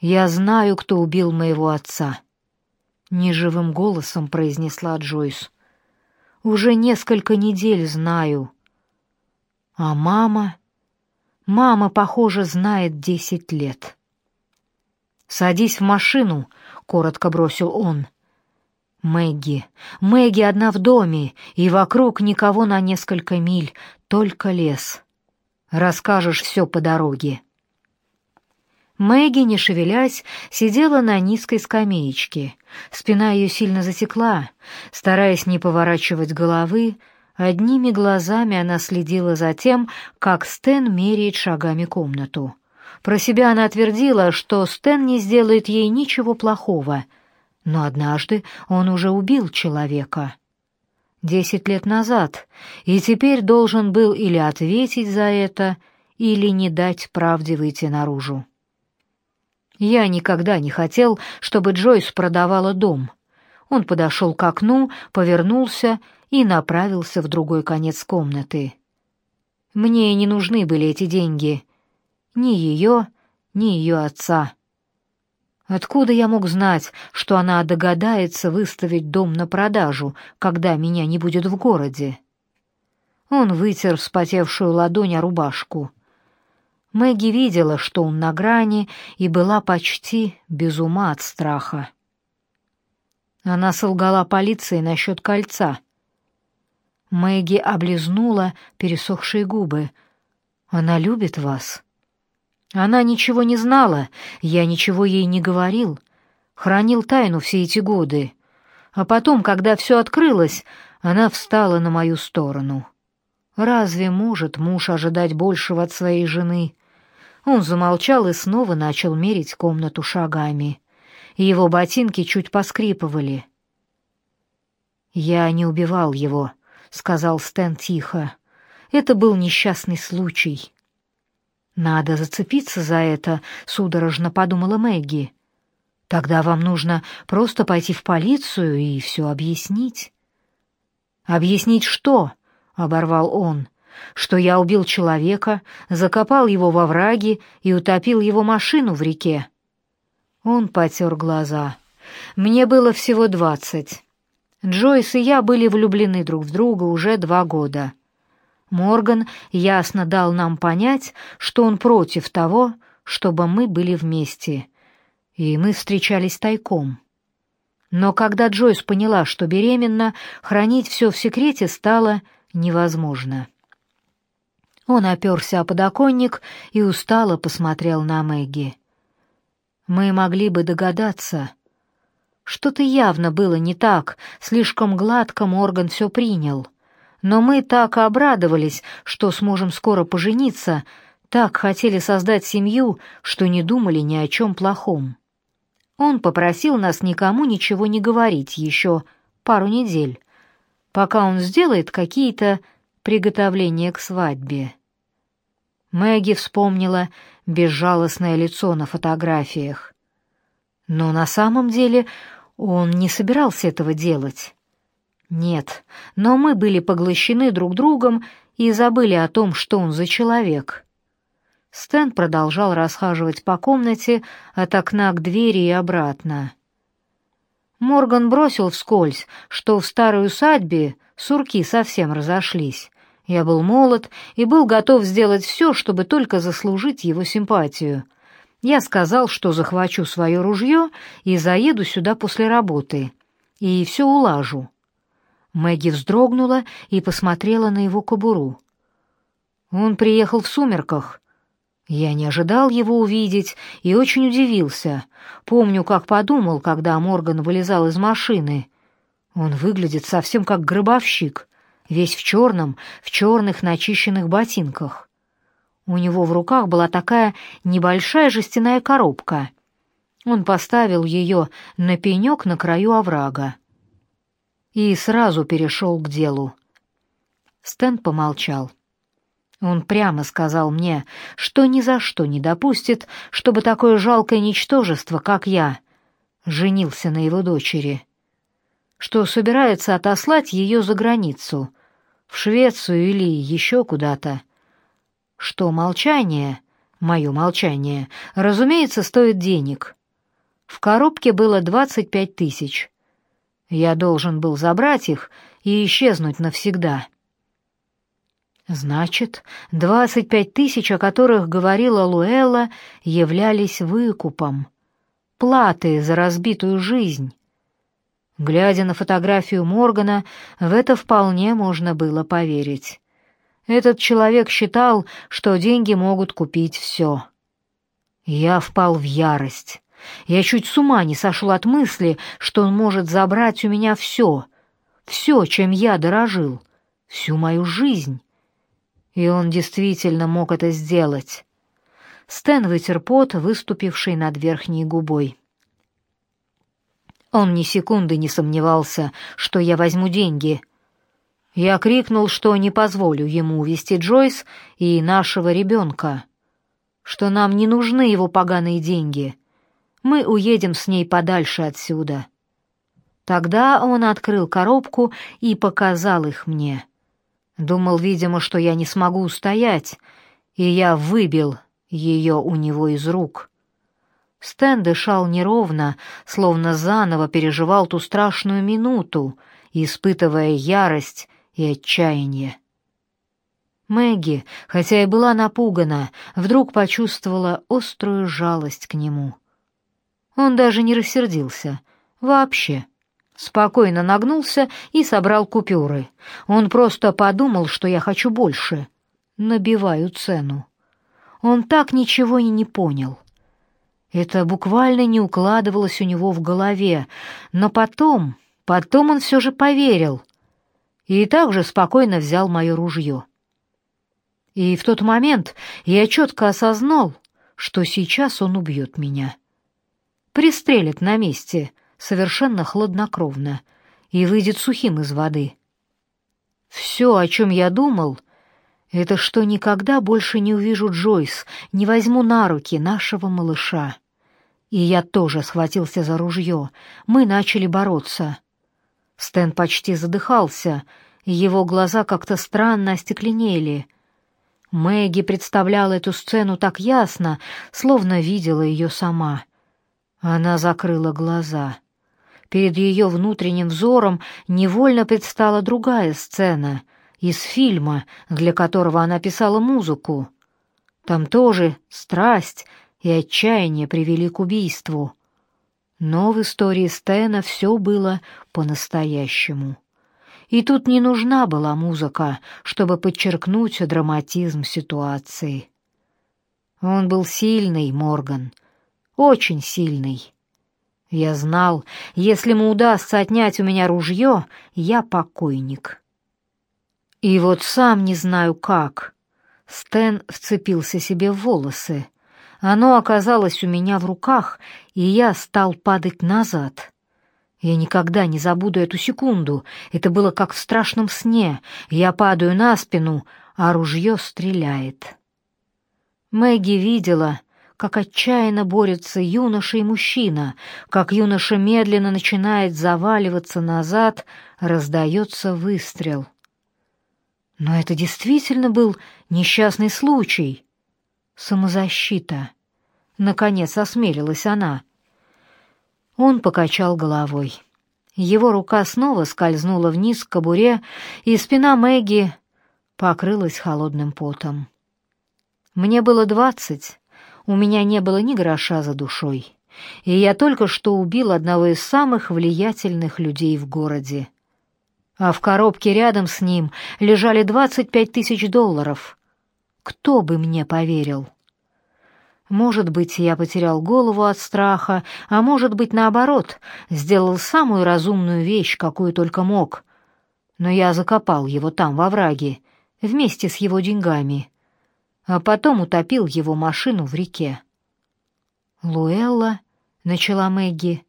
«Я знаю, кто убил моего отца», — неживым голосом произнесла Джойс. «Уже несколько недель знаю. А мама...» Мама, похоже, знает десять лет. «Садись в машину», — коротко бросил он. «Мэгги, Мэгги одна в доме, и вокруг никого на несколько миль, только лес. Расскажешь все по дороге». Мэгги, не шевелясь, сидела на низкой скамеечке. Спина ее сильно затекла. Стараясь не поворачивать головы, Одними глазами она следила за тем, как Стэн меряет шагами комнату. Про себя она твердила, что Стэн не сделает ей ничего плохого. Но однажды он уже убил человека. Десять лет назад, и теперь должен был или ответить за это, или не дать правде выйти наружу. Я никогда не хотел, чтобы Джойс продавала дом. Он подошел к окну, повернулся и направился в другой конец комнаты. Мне не нужны были эти деньги. Ни ее, ни ее отца. Откуда я мог знать, что она догадается выставить дом на продажу, когда меня не будет в городе? Он вытер вспотевшую ладонь о рубашку. Мэгги видела, что он на грани, и была почти без ума от страха. Она солгала полиции насчет кольца — Мэгги облизнула пересохшие губы. «Она любит вас». Она ничего не знала, я ничего ей не говорил, хранил тайну все эти годы. А потом, когда все открылось, она встала на мою сторону. Разве может муж ожидать большего от своей жены? Он замолчал и снова начал мерить комнату шагами. Его ботинки чуть поскрипывали. Я не убивал его, — сказал Стэн тихо. «Это был несчастный случай». «Надо зацепиться за это», — судорожно подумала Мэгги. «Тогда вам нужно просто пойти в полицию и все объяснить». «Объяснить что?» — оборвал он. «Что я убил человека, закопал его во враге и утопил его машину в реке». Он потер глаза. «Мне было всего двадцать». Джойс и я были влюблены друг в друга уже два года. Морган ясно дал нам понять, что он против того, чтобы мы были вместе, и мы встречались тайком. Но когда Джойс поняла, что беременна, хранить все в секрете стало невозможно. Он оперся о подоконник и устало посмотрел на Мэгги. Мы могли бы догадаться, что-то явно было не так, слишком гладко Морган все принял. Но мы так обрадовались, что сможем скоро пожениться, так хотели создать семью, что не думали ни о чем плохом. Он попросил нас никому ничего не говорить еще пару недель, пока он сделает какие-то приготовления к свадьбе. Мэгги вспомнила безжалостное лицо на фотографиях. Но на самом деле он не собирался этого делать. Нет, но мы были поглощены друг другом и забыли о том, что он за человек. Стэн продолжал расхаживать по комнате от окна к двери и обратно. Морган бросил вскользь, что в старой усадьбе сурки совсем разошлись. Я был молод и был готов сделать все, чтобы только заслужить его симпатию — я сказал, что захвачу свое ружье и заеду сюда после работы. И все улажу. Мэгги вздрогнула и посмотрела на его кобуру. Он приехал в сумерках. Я не ожидал его увидеть и очень удивился. Помню, как подумал, когда Морган вылезал из машины. Он выглядит совсем как гробовщик, весь в черном, в черных начищенных ботинках. У него в руках была такая небольшая жестяная коробка. Он поставил ее на пенек на краю оврага и сразу перешел к делу. Стэн помолчал. Он прямо сказал мне, что ни за что не допустит, чтобы такое жалкое ничтожество, как я, женился на его дочери, что собирается отослать ее за границу, в Швецию или еще куда-то что молчание мое молчание, разумеется, стоит денег. В коробке было двадцать пять тысяч. Я должен был забрать их и исчезнуть навсегда. Значит, двадцать пять тысяч, о которых говорила Луэлла, являлись выкупом, платой за разбитую жизнь. Глядя на фотографию Моргана, в это вполне можно было поверить. Этот человек считал, что деньги могут купить все. Я впал в ярость. Я чуть с ума не сошел от мысли, что он может забрать у меня все, все, чем я дорожил, всю мою жизнь. И он действительно мог это сделать. Стэн вытер пот, выступивший над верхней губой. Он ни секунды не сомневался, что я возьму деньги. Я крикнул, что не позволю ему увести Джойс и нашего ребенка, что нам не нужны его поганые деньги. Мы уедем с ней подальше отсюда. Тогда он открыл коробку и показал их мне. Думал, видимо, что я не смогу устоять, и я выбил ее у него из рук. Стэн дышал неровно, словно заново переживал ту страшную минуту, испытывая ярость и отчаяние. Мэгги, хотя и была напугана, вдруг почувствовала острую жалость к нему. Он даже не рассердился. Вообще. Спокойно нагнулся и собрал купюры. Он просто подумал, что я хочу больше. Набиваю цену. Он так ничего и не понял. Это буквально не укладывалось у него в голове, но потом, потом он все же поверил и также спокойно взял мое ружье. И в тот момент я четко осознал, что сейчас он убьет меня. Пристрелит на месте, совершенно хладнокровно, и выйдет сухим из воды. Все, о чем я думал, это что никогда больше не увижу Джойс, не возьму на руки нашего малыша. И я тоже схватился за ружье. Мы начали бороться. Стэн почти задыхался, его глаза как-то странно остекленели. Мэгги представляла эту сцену так ясно, словно видела ее сама. Она закрыла глаза. Перед ее внутренним взором невольно предстала другая сцена из фильма, для которого она писала музыку. Там тоже страсть и отчаяние привели к убийству. Но в истории Стэна все было по-настоящему. И тут не нужна была музыка, чтобы подчеркнуть драматизм ситуации. Он был сильный, Морган, очень сильный. Я знал, если ему удастся отнять у меня ружье, я покойник. И вот сам не знаю как. Стэн вцепился себе в волосы. Оно оказалось у меня в руках, и я стал падать назад. Я никогда не забуду эту секунду. Это было как в страшном сне. Я падаю на спину, а ружье стреляет. Мэгги видела, как отчаянно борются юноша и мужчина, как юноша медленно начинает заваливаться назад, раздается выстрел. Но это действительно был несчастный случай. Самозащита. Наконец осмелилась она. Он покачал головой. Его рука снова скользнула вниз к кобуре, и спина Мэгги покрылась холодным потом. Мне было двадцать, у меня не было ни гроша за душой, и я только что убил одного из самых влиятельных людей в городе. А в коробке рядом с ним лежали двадцать пять тысяч долларов. Кто бы мне поверил? Может быть, я потерял голову от страха, а может быть, наоборот, сделал самую разумную вещь, какую только мог. Но я закопал его там, во враге, вместе с его деньгами а потом утопил его машину в реке. «Луэлла?» — начала Мэгги.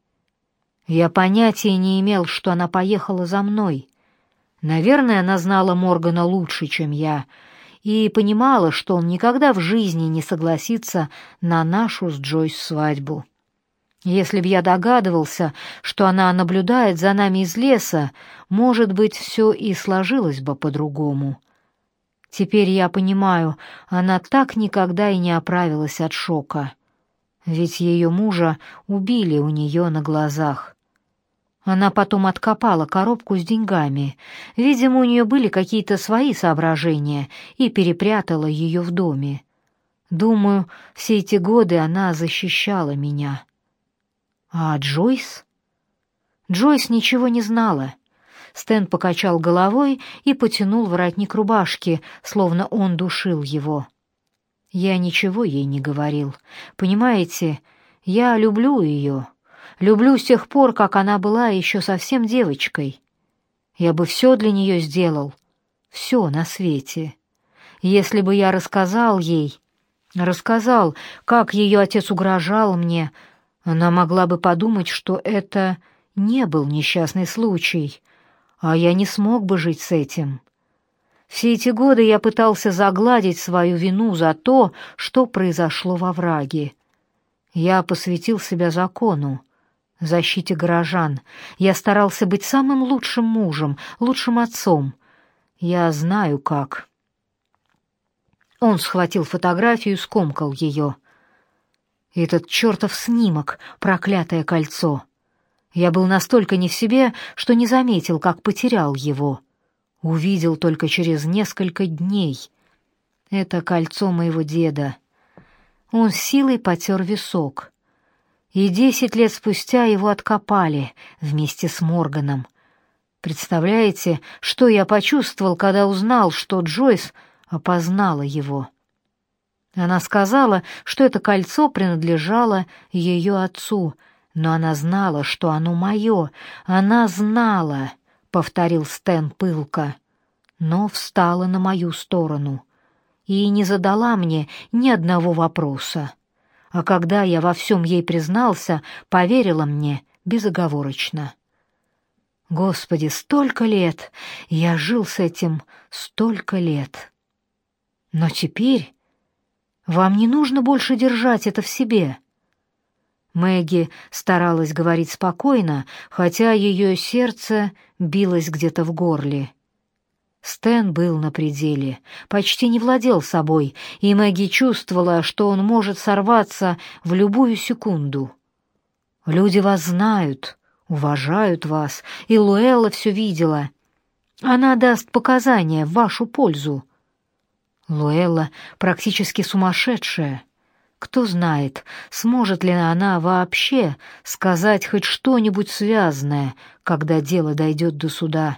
«Я понятия не имел, что она поехала за мной. Наверное, она знала Моргана лучше, чем я, и понимала, что он никогда в жизни не согласится на нашу с Джойс свадьбу. Если б я догадывался, что она наблюдает за нами из леса, может быть, все и сложилось бы по-другому». Теперь я понимаю, она так никогда и не оправилась от шока. Ведь ее мужа убили у нее на глазах. Она потом откопала коробку с деньгами. Видимо, у нее были какие-то свои соображения и перепрятала ее в доме. Думаю, все эти годы она защищала меня. А Джойс? Джойс ничего не знала. Стэн покачал головой и потянул воротник рубашки, словно он душил его. Я ничего ей не говорил. Понимаете, я люблю ее. Люблю с тех пор, как она была еще совсем девочкой. Я бы все для нее сделал, все на свете. Если бы я рассказал ей, рассказал, как ее отец угрожал мне, она могла бы подумать, что это не был несчастный случай, а я не смог бы жить с этим. Все эти годы я пытался загладить свою вину за то, что произошло во враге. Я посвятил себя закону, защите горожан. Я старался быть самым лучшим мужем, лучшим отцом. Я знаю, как. Он схватил фотографию и скомкал ее. Этот чертов снимок, проклятое кольцо. Я был настолько не в себе, что не заметил, как потерял его. Увидел только через несколько дней. Это кольцо моего деда. Он силой потер висок. И десять лет спустя его откопали вместе с Морганом. Представляете, что я почувствовал, когда узнал, что Джойс опознала его? Она сказала, что это кольцо принадлежало ее отцу — но она знала, что оно мое. Она знала, — повторил Стэн пылко, но встала на мою сторону и не задала мне ни одного вопроса. А когда я во всем ей признался, поверила мне безоговорочно. Господи, столько лет! Я жил с этим столько лет. Но теперь вам не нужно больше держать это в себе. Мэгги старалась говорить спокойно, хотя ее сердце билось где-то в горле. Стэн был на пределе, почти не владел собой, и Мэгги чувствовала, что он может сорваться в любую секунду. «Люди вас знают, уважают вас, и Луэлла все видела. Она даст показания в вашу пользу». Луэлла практически сумасшедшая. Кто знает, сможет ли она вообще сказать хоть что-нибудь связанное, когда дело дойдет до суда.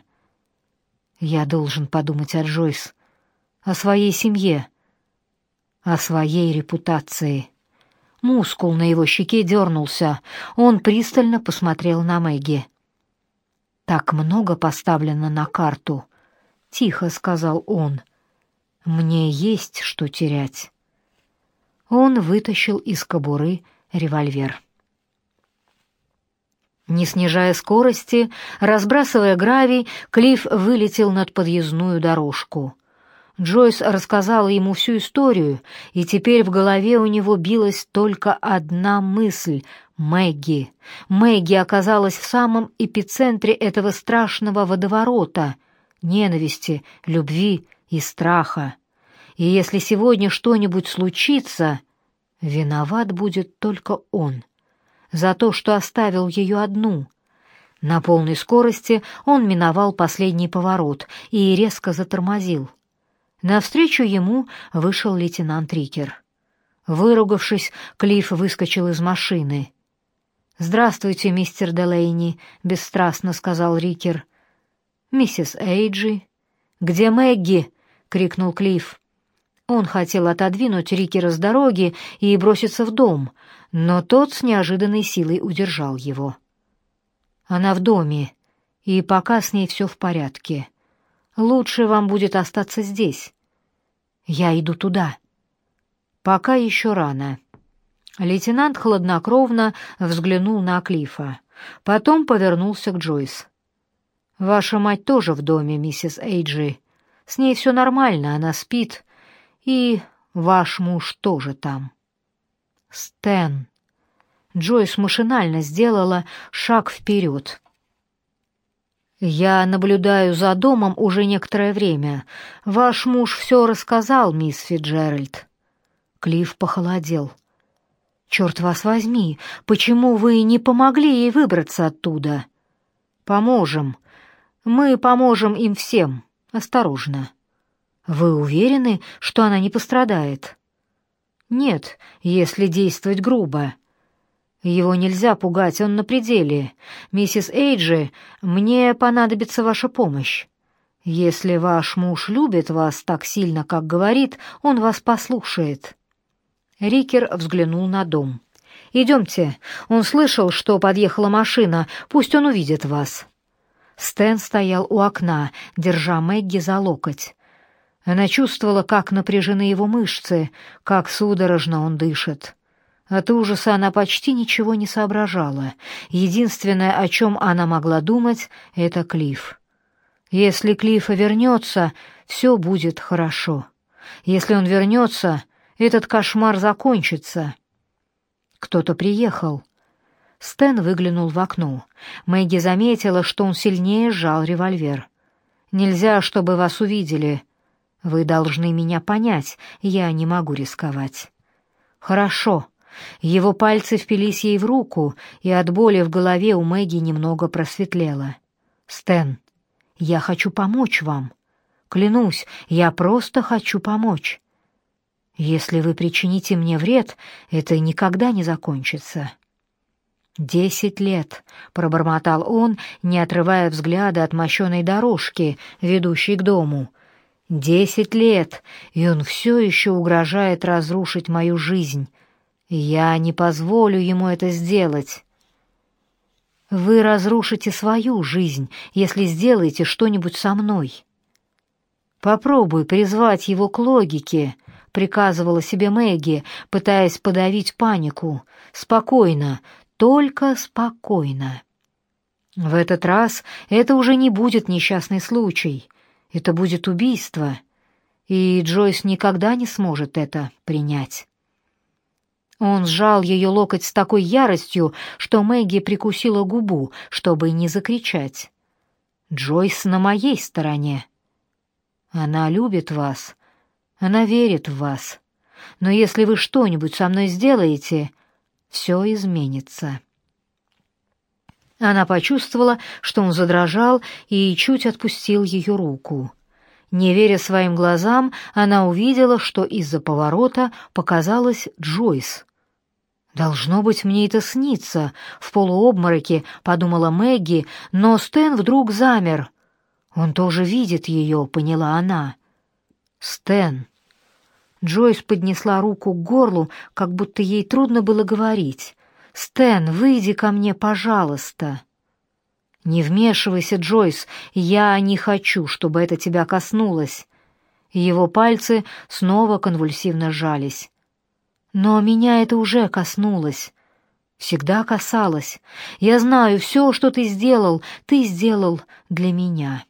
Я должен подумать о Джойс, о своей семье, о своей репутации. Мускул на его щеке дернулся. Он пристально посмотрел на Мэгги. «Так много поставлено на карту», — тихо сказал он. «Мне есть что терять». Он вытащил из кобуры револьвер. Не снижая скорости, разбрасывая гравий, Клифф вылетел над подъездную дорожку. Джойс рассказала ему всю историю, и теперь в голове у него билась только одна мысль — Мэгги. Мэгги оказалась в самом эпицентре этого страшного водоворота — ненависти, любви и страха. И если сегодня что-нибудь случится, виноват будет только он за то, что оставил ее одну. На полной скорости он миновал последний поворот и резко затормозил. Навстречу ему вышел лейтенант Рикер. Выругавшись, Клифф выскочил из машины. «Здравствуйте, мистер Делейни», — бесстрастно сказал Рикер. «Миссис Эйджи». «Где Мэгги?» — крикнул Клифф. Он хотел отодвинуть Рикера с дороги и броситься в дом, но тот с неожиданной силой удержал его. «Она в доме, и пока с ней все в порядке. Лучше вам будет остаться здесь. Я иду туда. Пока еще рано». Лейтенант хладнокровно взглянул на Клифа, потом повернулся к Джойс. «Ваша мать тоже в доме, миссис Эйджи. С ней все нормально, она спит, и ваш муж тоже там. Стэн. Джойс машинально сделала шаг вперед. «Я наблюдаю за домом уже некоторое время. Ваш муж все рассказал, мисс Фиджеральд». Клифф похолодел. «Черт вас возьми, почему вы не помогли ей выбраться оттуда?» «Поможем. Мы поможем им всем. Осторожно». «Вы уверены, что она не пострадает?» «Нет, если действовать грубо». Его нельзя пугать, он на пределе. Миссис Эйджи, мне понадобится ваша помощь. Если ваш муж любит вас так сильно, как говорит, он вас послушает». Рикер взглянул на дом. «Идемте. Он слышал, что подъехала машина. Пусть он увидит вас». Стэн стоял у окна, держа Мэгги за локоть. Она чувствовала, как напряжены его мышцы, как судорожно он дышит. От ужаса она почти ничего не соображала. Единственное, о чем она могла думать, — это Клифф. Если Клиффа вернется, все будет хорошо. Если он вернется, этот кошмар закончится. Кто-то приехал. Стэн выглянул в окно. Мэгги заметила, что он сильнее сжал револьвер. «Нельзя, чтобы вас увидели. Вы должны меня понять, я не могу рисковать». «Хорошо», его пальцы впились ей в руку, и от боли в голове у Мэгги немного просветлело. «Стэн, я хочу помочь вам. Клянусь, я просто хочу помочь. Если вы причините мне вред, это никогда не закончится». «Десять лет», — пробормотал он, не отрывая взгляда от мощеной дорожки, ведущей к дому. «Десять лет, и он все еще угрожает разрушить мою жизнь». Я не позволю ему это сделать. Вы разрушите свою жизнь, если сделаете что-нибудь со мной. Попробуй призвать его к логике, приказывала себе Мэгги, пытаясь подавить панику. Спокойно, только спокойно. В этот раз это уже не будет несчастный случай. Это будет убийство, и Джойс никогда не сможет это принять. Он сжал ее локоть с такой яростью, что Мэгги прикусила губу, чтобы не закричать. «Джойс на моей стороне. Она любит вас. Она верит в вас. Но если вы что-нибудь со мной сделаете, все изменится». Она почувствовала, что он задрожал и чуть отпустил ее руку. Не веря своим глазам, она увидела, что из-за поворота показалась Джойс. «Должно быть, мне это снится», — в полуобмороке подумала Мэгги, но Стэн вдруг замер. «Он тоже видит ее», — поняла она. «Стэн». Джойс поднесла руку к горлу, как будто ей трудно было говорить. «Стэн, выйди ко мне, пожалуйста». «Не вмешивайся, Джойс, я не хочу, чтобы это тебя коснулось». Его пальцы снова конвульсивно сжались. Но меня это уже коснулось. Всегда касалось. Я знаю, все, что ты сделал, ты сделал для меня.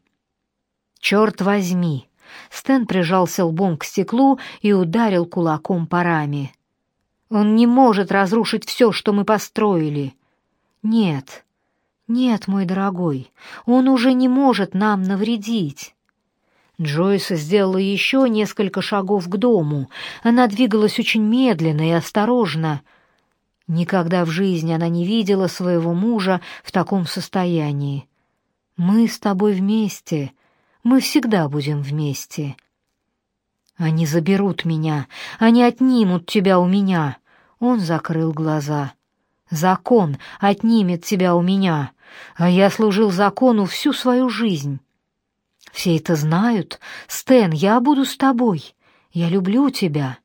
Черт возьми! Стэн прижался лбом к стеклу и ударил кулаком по раме. Он не может разрушить все, что мы построили. Нет, нет, мой дорогой, он уже не может нам навредить. Джойс сделала еще несколько шагов к дому. Она двигалась очень медленно и осторожно. Никогда в жизни она не видела своего мужа в таком состоянии. «Мы с тобой вместе. Мы всегда будем вместе». «Они заберут меня. Они отнимут тебя у меня». Он закрыл глаза. «Закон отнимет тебя у меня, а я служил закону всю свою жизнь». Все это знают. Стэн, я буду с тобой. Я люблю тебя.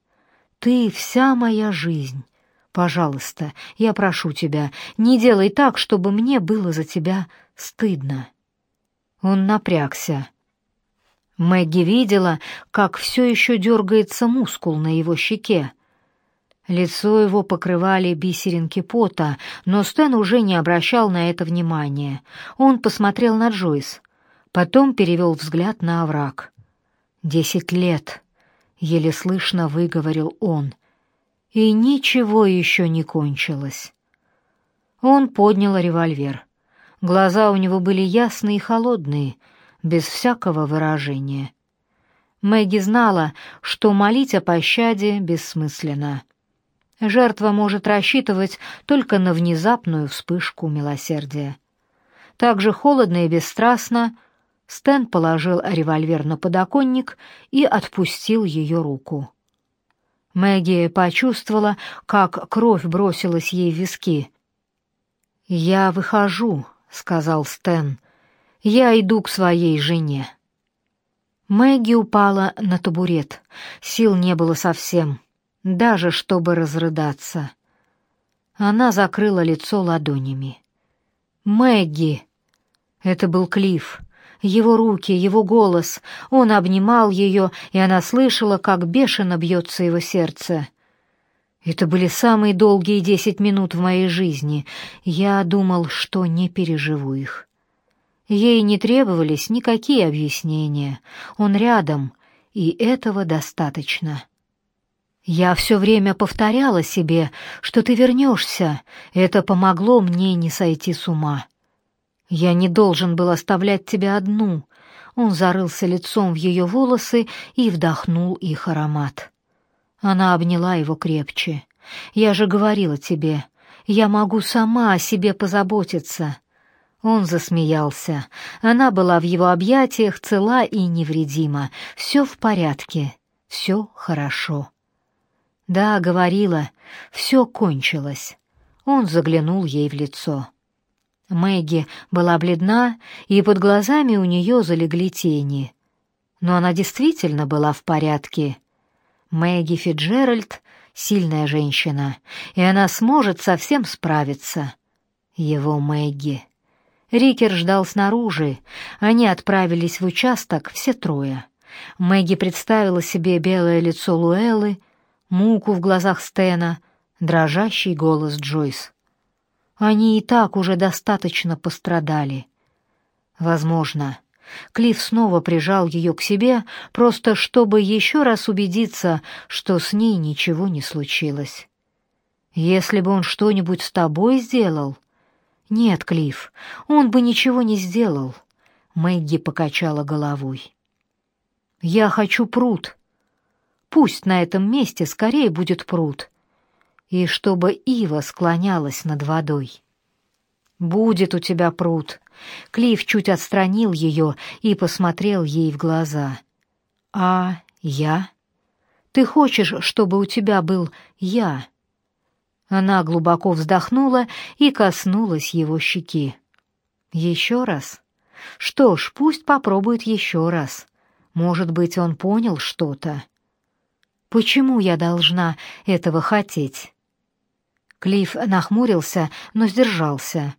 Ты вся моя жизнь. Пожалуйста, я прошу тебя, не делай так, чтобы мне было за тебя стыдно. Он напрягся. Мэгги видела, как все еще дергается мускул на его щеке. Лицо его покрывали бисеринки пота, но Стэн уже не обращал на это внимания. Он посмотрел на Джойс. Потом перевел взгляд на овраг. «Десять лет», — еле слышно выговорил он, — «и ничего еще не кончилось». Он поднял револьвер. Глаза у него были ясные и холодные, без всякого выражения. Мэгги знала, что молить о пощаде бессмысленно. Жертва может рассчитывать только на внезапную вспышку милосердия. Так же холодно и бесстрастно Стэн положил револьвер на подоконник и отпустил ее руку. Мэгги почувствовала, как кровь бросилась ей в виски. «Я выхожу», — сказал Стэн. «Я иду к своей жене». Мэгги упала на табурет. Сил не было совсем, даже чтобы разрыдаться. Она закрыла лицо ладонями. «Мэгги!» Это был Клифф. Его руки, его голос. Он обнимал ее, и она слышала, как бешено бьется его сердце. Это были самые долгие десять минут в моей жизни. Я думал, что не переживу их. Ей не требовались никакие объяснения. Он рядом, и этого достаточно. Я все время повторяла себе, что ты вернешься. Это помогло мне не сойти с ума. Я не должен был оставлять тебя одну. Он зарылся лицом в ее волосы и вдохнул их аромат. Она обняла его крепче. Я же говорила тебе, я могу сама о себе позаботиться. Он засмеялся. Она была в его объятиях цела и невредима. Все в порядке, все хорошо. Да, говорила, все кончилось. Он заглянул ей в лицо. Мэгги была бледна, и под глазами у нее залегли тени. Но она действительно была в порядке. Мэгги Фиджеральд — сильная женщина, и она сможет совсем справиться. Его Мэгги. Рикер ждал снаружи. Они отправились в участок все трое. Мэгги представила себе белое лицо Луэллы, муку в глазах Стена, дрожащий голос Джойс. Они и так уже достаточно пострадали. Возможно, Клифф снова прижал ее к себе, просто чтобы еще раз убедиться, что с ней ничего не случилось. Если бы он что-нибудь с тобой сделал... Нет, Клифф, он бы ничего не сделал. Мэгги покачала головой. Я хочу пруд. Пусть на этом месте скорее будет пруд и чтобы ива склонялась над водой. «Будет у тебя пруд». Клифф чуть отстранил ее и посмотрел ей в глаза. «А я? Ты хочешь, чтобы у тебя был я?» Она глубоко вздохнула и коснулась его щеки. «Еще раз? Что ж, пусть попробует еще раз. Может быть, он понял что-то. Почему я должна этого хотеть?» Клифф нахмурился, но сдержался.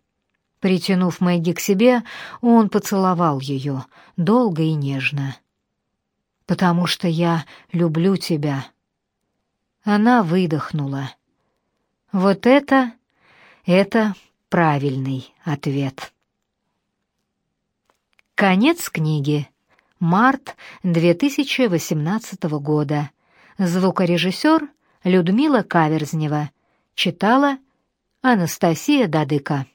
Притянув Мэгги к себе, он поцеловал ее, долго и нежно. «Потому что я люблю тебя». Она выдохнула. «Вот это... это правильный ответ». Конец книги. Март 2018 года. Звукорежиссер Людмила Каверзнева. Читала Анастасия Дадыка.